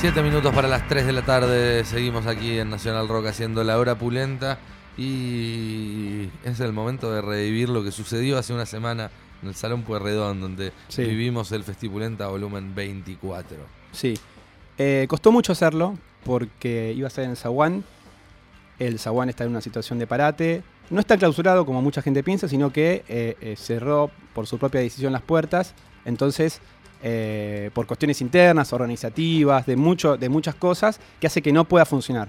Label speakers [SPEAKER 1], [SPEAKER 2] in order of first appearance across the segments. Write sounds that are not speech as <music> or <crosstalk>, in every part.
[SPEAKER 1] Siete minutos para las 3 de la tarde. Seguimos aquí en Nacional Rock haciendo la hora pulenta. Y es el momento de revivir lo que sucedió hace una semana en el Salón Pueyrredón, donde
[SPEAKER 2] Sí.
[SPEAKER 1] vivimos el Festipulenta volumen 24.
[SPEAKER 2] Sí. Eh, costó mucho hacerlo porque iba a ser en Zaguán. El Zaguán está en una situación de parate. No está clausurado como mucha gente piensa, sino que eh, eh, cerró por su propia decisión las puertas. Entonces, eh, por cuestiones internas, organizativas, de, mucho, de muchas cosas, que hace que no pueda funcionar.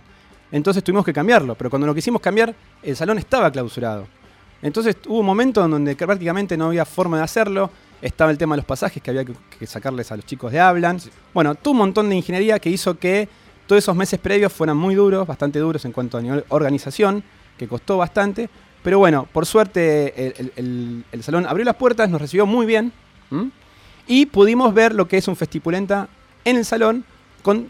[SPEAKER 2] Entonces tuvimos que cambiarlo, pero cuando lo quisimos cambiar, el salón estaba clausurado. Entonces hubo un momento en donde prácticamente no había forma de hacerlo. Estaba el tema de los pasajes que había que, que sacarles a los chicos de Hablan. Bueno, tuvo un montón de ingeniería que hizo que todos esos meses previos fueran muy duros, bastante duros en cuanto a nivel organización, que costó bastante. Pero bueno, por suerte el, el- el- el salón abrió las puertas, nos recibió muy bien. ¿m? Y pudimos ver lo que es un Festipulenta en el salón con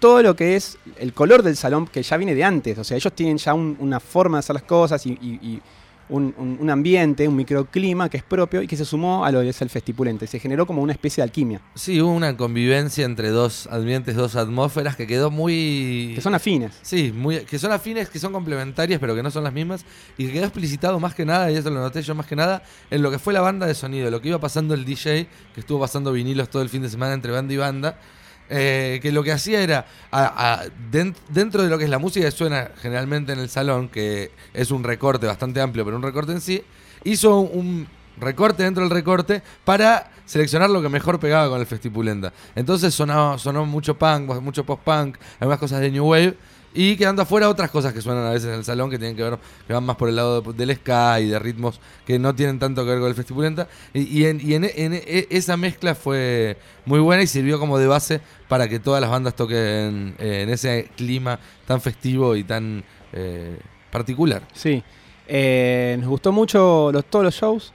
[SPEAKER 2] todo lo que es el color del salón que ya viene de antes. O sea, ellos tienen ya un- una forma de hacer las cosas y un, un- un ambiente, un microclima que es propio y que se sumó a lo que es el Festipulenta. Y se generó como una especie de alquimia,
[SPEAKER 1] Sí, hubo una convivencia entre dos ambientes, dos atmósferas que quedó muy...
[SPEAKER 2] que son afines.
[SPEAKER 1] Sí, muy, que son afines, que son complementarias, pero que no son las mismas. Y que quedó explicitado más que nada, y eso lo noté yo más que nada, en lo que fue la banda de sonido, lo que iba pasando el DJ, que estuvo pasando vinilos todo el fin de semana entre banda y banda. Eh, que lo que hacía era, a- a- den- dentro de lo que es la música que suena generalmente en el salón, que es un recorte bastante amplio, pero un recorte en sí, hizo un recorte dentro del recorte para seleccionar lo que mejor pegaba con el Festipulenta. Entonces sonaba, sonó mucho punk, mucho post-punk, algunas cosas de New Wave, y quedando afuera otras cosas que suenan a veces en el salón que tienen que ver, que van más por el lado de- del ska y de ritmos que no tienen tanto que ver con el Festipulenta. Y, en- e- esa mezcla fue muy buena y sirvió como de base para que todas las bandas toquen eh, en ese clima tan festivo y tan eh, particular.
[SPEAKER 2] Sí. Eh, nos gustó mucho los, todos los shows.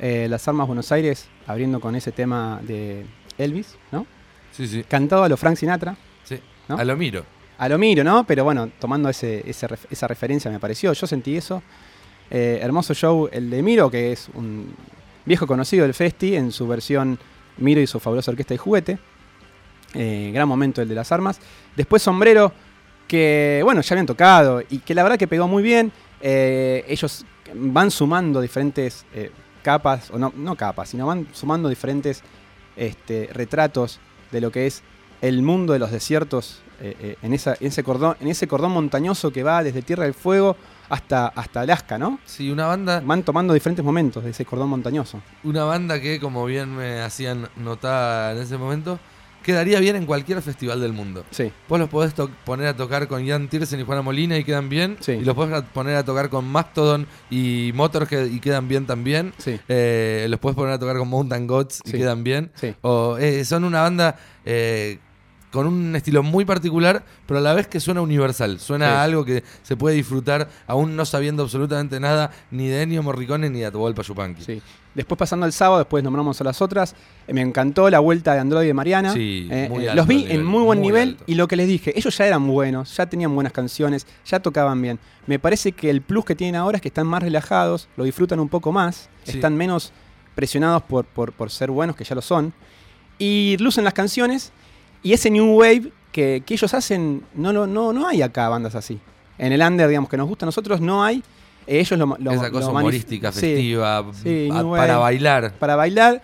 [SPEAKER 2] Eh, Las Armas Buenos Aires abriendo con ese tema de Elvis, ¿no?
[SPEAKER 1] Sí, sí.
[SPEAKER 2] Cantado a lo Frank Sinatra.
[SPEAKER 1] sí.
[SPEAKER 2] ¿No?
[SPEAKER 1] A lo miro.
[SPEAKER 2] A lo miro, ¿no? Pero bueno, tomando ese, esa referencia me pareció. Yo sentí eso. Eh, hermoso show el de Miro, que es un viejo conocido del Festi en su versión Miro y su fabulosa orquesta de juguete. Eh, gran momento el de las armas. Después Sombrero, que bueno, ya habían tocado y que la verdad que pegó muy bien. Eh, ellos van sumando diferentes capas, o no, no capas, sino van sumando diferentes este, retratos de lo que es el mundo de los desiertos eh, eh, en, esa, en, ese cordón, en ese cordón montañoso que va desde Tierra del Fuego hasta, hasta Alaska, ¿no?
[SPEAKER 1] Sí, una banda,
[SPEAKER 2] Van tomando diferentes momentos de ese cordón montañoso.
[SPEAKER 1] una banda que, como bien me hacían notar en ese momento, quedaría bien en cualquier festival del mundo.
[SPEAKER 2] Sí,
[SPEAKER 1] Vos los podés poner a tocar con Jan Tiersen y Juana Molina y quedan bien.
[SPEAKER 2] Sí.
[SPEAKER 1] Y los podés poner a tocar con Mastodon y Motorhead y quedan bien también.
[SPEAKER 2] sí,
[SPEAKER 1] Eh, los podés poner a tocar con Mountain Goats y
[SPEAKER 2] Sí.
[SPEAKER 1] quedan bien.
[SPEAKER 2] sí.
[SPEAKER 1] O, eh, son una banda eh, con un estilo muy particular, pero a la vez que suena universal. Suena
[SPEAKER 2] Sí.
[SPEAKER 1] a algo que se puede disfrutar aún no sabiendo absolutamente nada ni de Ennio Morricone ni de Atahualpa Yupanqui.
[SPEAKER 2] Sí. Después pasando al sábado, después nombramos a las otras. eh, me encantó la vuelta de Android y Mariana.
[SPEAKER 1] Sí,
[SPEAKER 2] Eh,
[SPEAKER 1] muy
[SPEAKER 2] eh,
[SPEAKER 1] alto
[SPEAKER 2] los vi
[SPEAKER 1] nivel,
[SPEAKER 2] en muy buen
[SPEAKER 1] muy
[SPEAKER 2] nivel
[SPEAKER 1] alto.
[SPEAKER 2] y lo que les dije, ellos ya eran buenos, ya tenían buenas canciones, ya tocaban bien. Me parece que el plus que tienen ahora es que están más relajados, lo disfrutan un poco más,
[SPEAKER 1] Sí.
[SPEAKER 2] están menos presionados por, por, por ser buenos, que ya lo son. Y lucen las canciones y ese new wave que, que ellos hacen, no, lo, no, no hay acá bandas así. En el under, digamos, que nos gusta a nosotros, no hay. Eh, ellos lo, lo
[SPEAKER 1] Esa cosa
[SPEAKER 2] lo
[SPEAKER 1] humorística, festiva,
[SPEAKER 2] Sí,
[SPEAKER 1] a-
[SPEAKER 2] New
[SPEAKER 1] para bailar.
[SPEAKER 2] para bailar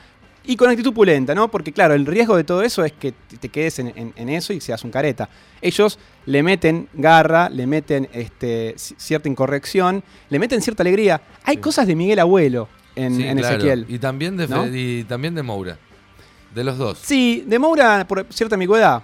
[SPEAKER 2] y con actitud pulenta, ¿no? Porque claro, el riesgo de todo eso es que te quedes en, en- en eso y seas un careta. Ellos le meten garra, le meten este, ci- cierta incorrección, le meten cierta alegría. Hay
[SPEAKER 1] Sí.
[SPEAKER 2] cosas de Miguel Abuelo en,
[SPEAKER 1] Sí,
[SPEAKER 2] en
[SPEAKER 1] claro.
[SPEAKER 2] Ezequiel.
[SPEAKER 1] Y también de, Fe-
[SPEAKER 2] ¿No?
[SPEAKER 1] y también de Moura. De los dos.
[SPEAKER 2] Sí, de Moura por cierta ambigüedad.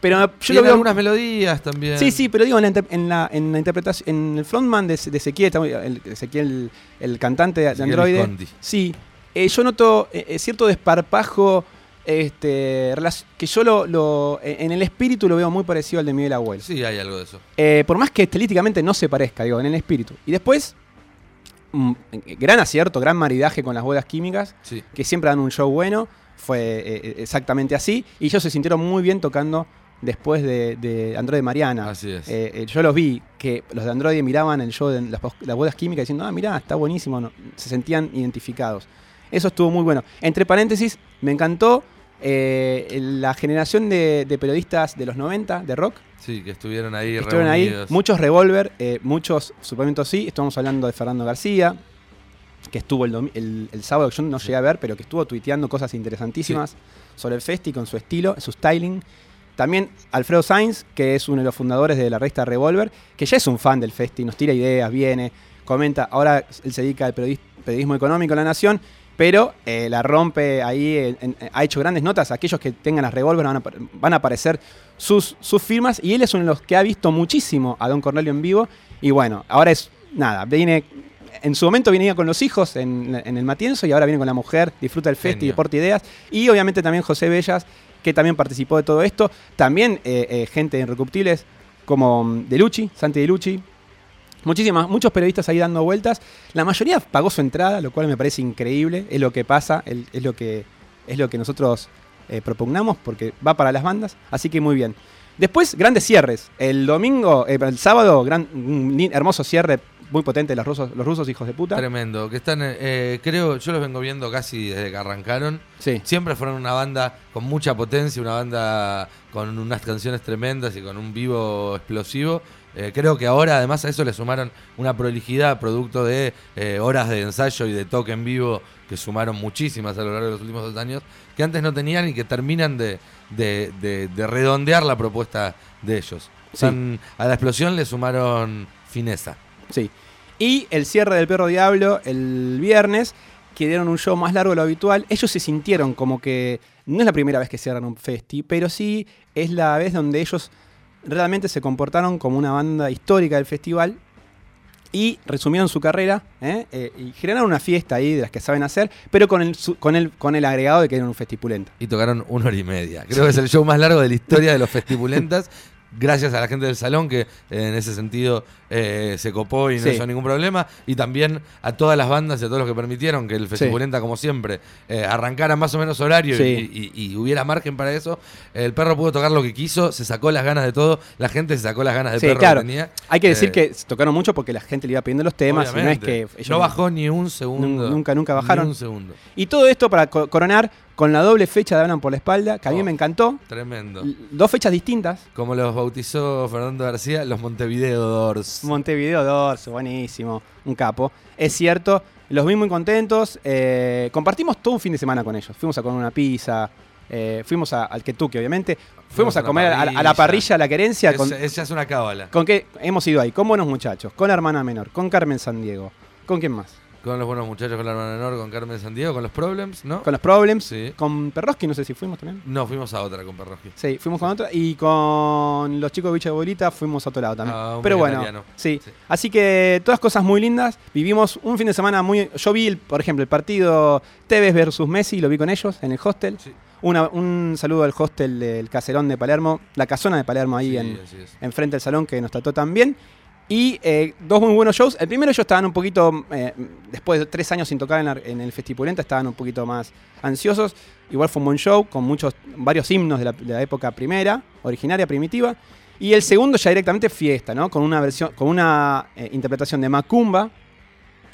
[SPEAKER 2] Pero yo lo veo...
[SPEAKER 1] algunas melodías también.
[SPEAKER 2] Sí, sí, pero digo, en la, en la, en la interpretación, en el frontman de, de Ezequiel, el, Ezequiel, el cantante de, Android. Sí, eh, yo noto eh, eh, cierto desparpajo este, que yo lo, lo- en el espíritu lo veo muy parecido al de Miguel Abuelo.
[SPEAKER 1] Sí, hay algo de eso.
[SPEAKER 2] Eh, por más que estilísticamente no se parezca, digo, en el espíritu. Y después, mm, gran acierto, gran maridaje con las bodas químicas,
[SPEAKER 1] Sí.
[SPEAKER 2] que siempre dan un show bueno. Fue eh, eh, exactamente así. Y ellos se sintieron muy bien tocando después de, de Android Mariana.
[SPEAKER 1] Así es.
[SPEAKER 2] Eh, yo los vi, que los de Android miraban el show de las, las bodas químicas diciendo, ah, mirá, está buenísimo. no, se sentían identificados. Eso estuvo muy bueno. Entre paréntesis, me encantó eh, la generación de, de periodistas de los 90, de rock,
[SPEAKER 1] Sí, que estuvieron ahí
[SPEAKER 2] estuvieron ahí, muchos Revolver, eh, muchos suplementos sí, estamos hablando de Fernando García, que estuvo el, domi- el- el sábado, que yo no llegué a ver, pero que estuvo tuiteando cosas interesantísimas sobre el festi con su estilo, su styling. También Alfredo Sainz, que es uno de los fundadores de la revista Revolver, que ya es un fan del festi, nos tira ideas, viene, comenta. Ahora él se dedica al periodis- periodismo económico en La Nación, pero eh, la rompe ahí, en- en- ha hecho grandes notas. Aquellos que tengan las Revolver van a, van a aparecer sus, sus firmas, y él es uno de los que ha visto muchísimo a Don Cornelio en vivo. Y bueno, ahora es nada, viene. En su momento venía con los hijos en, en el Matienzo y ahora viene con la mujer, disfruta el festi, deporte ideas. Y obviamente también José Bellas, que también participó de todo esto. También eh, eh, gente irrecuptibles como mm, De Lucci, Santi De Lucci. Muchísimas, muchos periodistas ahí dando vueltas. La mayoría pagó su entrada, lo cual me parece increíble. Es lo que pasa, es lo que, es lo que nosotros eh, propugnamos, porque va para las bandas. Así que muy bien. Después, grandes cierres. El domingo, eh, el sábado, gran, un hermoso cierre muy potente los rusos, los rusos hijos de puta.
[SPEAKER 1] Tremendo. Que están, eh, creo, yo los vengo viendo casi desde que arrancaron.
[SPEAKER 2] Sí.
[SPEAKER 1] Siempre fueron una banda con mucha potencia, una banda con unas canciones tremendas y con un vivo explosivo. Eh, creo que ahora además a eso le sumaron una prolijidad producto de eh, horas de ensayo y de toque en vivo que sumaron muchísimas a lo largo de los últimos dos años, que antes no tenían y que terminan de, de- de- de redondear la propuesta de ellos.
[SPEAKER 2] Sí.
[SPEAKER 1] Son- a la explosión le sumaron fineza.
[SPEAKER 2] Sí. Y el cierre del Perro Diablo el viernes, que dieron un show más largo de lo habitual. Ellos se sintieron como que no es la primera vez que cierran un festi, pero sí es la vez donde ellos realmente se comportaron como una banda histórica del festival y resumieron su carrera ¿eh? Eh, y generaron una fiesta ahí de las que saben hacer, pero con el, su- con el, con el agregado de que eran un festipulenta.
[SPEAKER 1] y tocaron una hora y media. Creo que es el show más largo de la historia de los Festipulentas. <laughs> Gracias a la gente del salón que eh, en ese sentido eh, se copó y no
[SPEAKER 2] Sí.
[SPEAKER 1] hizo ningún problema. Y también a todas las bandas y a todos los que permitieron que el Festipulenta, como siempre, eh, arrancara más o menos horario y-
[SPEAKER 2] Sí.
[SPEAKER 1] y, y hubiera margen para eso. El perro pudo tocar lo que quiso, se sacó las ganas de todo. La gente se sacó las ganas de
[SPEAKER 2] Sí,
[SPEAKER 1] perro
[SPEAKER 2] claro.
[SPEAKER 1] que tenía.
[SPEAKER 2] Hay que decir
[SPEAKER 1] Eh,
[SPEAKER 2] que tocaron mucho porque la gente le iba pidiendo los temas y no es que ellos
[SPEAKER 1] no bajó ni un segundo.
[SPEAKER 2] Nunca, nunca bajaron.
[SPEAKER 1] Ni un segundo.
[SPEAKER 2] Y todo esto para co- coronar con la doble fecha de Hablan por la espalda, que a mí
[SPEAKER 1] Oh.
[SPEAKER 2] me encantó.
[SPEAKER 1] Tremendo.
[SPEAKER 2] Dos fechas distintas.
[SPEAKER 1] Como los bautizó Fernando García, los Montevideo Doors.
[SPEAKER 2] Montevideo Dorso, buenísimo, un capo. Es cierto, los vi muy contentos. eh, compartimos todo un fin de semana con ellos. Fuimos a comer una pizza, eh, fuimos a- al Kentucky, obviamente. Fuimos
[SPEAKER 1] Fuimos
[SPEAKER 2] a comer a, a la
[SPEAKER 1] parrilla.
[SPEAKER 2] a la querencia.
[SPEAKER 1] Es,
[SPEAKER 2] Con,
[SPEAKER 1] es- ya es una cábala.
[SPEAKER 2] ¿Con qué hemos ido ahí? Con buenos muchachos, con la hermana menor, con Carmen San Diego. ¿Con quién más?
[SPEAKER 1] Con los buenos muchachos, con la hermana menor, con Carmen San Diego, con los Problems, ¿no?
[SPEAKER 2] Con los Problems,
[SPEAKER 1] Sí.
[SPEAKER 2] con Perroski, no sé si fuimos también.
[SPEAKER 1] No, fuimos a otra con Perroski.
[SPEAKER 2] Sí, fuimos con otra. Y con los chicos de Villa de Bolita fuimos a otro lado también.
[SPEAKER 1] Ah, un
[SPEAKER 2] Pero bueno, sí.
[SPEAKER 1] Sí.
[SPEAKER 2] Así que todas cosas muy lindas. Vivimos un fin de semana muy. Yo vi, el- por ejemplo, el partido Tevez versus Messi, lo vi con ellos en el hostel.
[SPEAKER 1] Sí.
[SPEAKER 2] Una- un saludo al hostel del Caserón de Palermo, la casona de Palermo ahí
[SPEAKER 1] Sí,
[SPEAKER 2] en, enfrente del salón que nos trató tan bien. Y eh, dos muy buenos shows. El primero ellos estaban un poquito, eh, después de tres años sin tocar en, la- en el Festipulenta, estaban un poquito más ansiosos. Igual fue un buen show, con muchos, varios himnos de la, época primera, originaria, primitiva. Y el segundo ya directamente fiesta, ¿no? Con una versión, con una eh, interpretación de Macumba,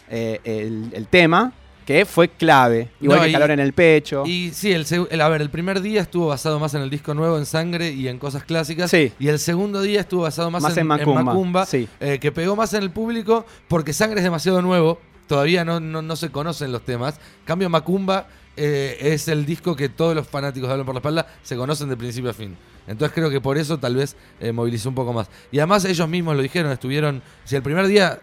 [SPEAKER 2] el tema, que fue clave. Igual
[SPEAKER 1] No,
[SPEAKER 2] que
[SPEAKER 1] y-
[SPEAKER 2] calor en el pecho.
[SPEAKER 1] Y sí, el, el- a ver, el primer día estuvo basado más en el disco nuevo, en Sangre y en cosas clásicas.
[SPEAKER 2] Sí.
[SPEAKER 1] Y el segundo día estuvo basado más,
[SPEAKER 2] Más
[SPEAKER 1] en,
[SPEAKER 2] en Macumba,
[SPEAKER 1] en Macumba,
[SPEAKER 2] sí.
[SPEAKER 1] eh, que pegó más en el público porque Sangre es demasiado nuevo. Todavía no, no, no se conocen los temas. Cambio Macumba eh, es el disco que todos los fanáticos de Hablan por la Espalda se conocen de principio a fin. Entonces creo que por eso tal vez eh, movilizó un poco más. Y además ellos mismos lo dijeron, estuvieron... Si el primer día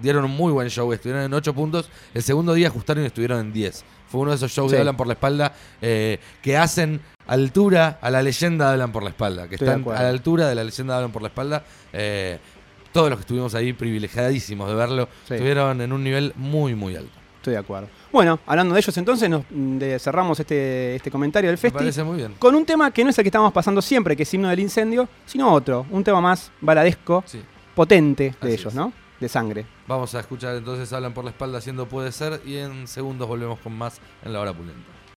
[SPEAKER 1] dieron un muy buen show, estuvieron en 8 puntos, el segundo día ajustaron y estuvieron en 10. Fue uno de esos shows
[SPEAKER 2] Sí.
[SPEAKER 1] de Hablan por la Espalda eh, que hacen altura a la leyenda de Hablan por la Espalda, que
[SPEAKER 2] Estoy
[SPEAKER 1] están a la altura de la leyenda de Hablan por la Espalda. Eh, todos los que estuvimos ahí privilegiadísimos de verlo,
[SPEAKER 2] Sí.
[SPEAKER 1] estuvieron en un nivel muy, muy alto.
[SPEAKER 2] Estoy de acuerdo. Bueno, hablando de ellos entonces, nos de- cerramos este, este comentario del
[SPEAKER 1] Me
[SPEAKER 2] festi.
[SPEAKER 1] parece muy bien.
[SPEAKER 2] Con un tema que no es el que estamos pasando siempre, que es himno del incendio, sino otro, un tema más baladesco,
[SPEAKER 1] Sí.
[SPEAKER 2] potente de
[SPEAKER 1] Así
[SPEAKER 2] ellos,
[SPEAKER 1] es.
[SPEAKER 2] ¿no? Sangre.
[SPEAKER 1] Vamos a escuchar entonces Hablan por la Espalda haciendo puede ser y en segundos volvemos con más en la hora pulenta.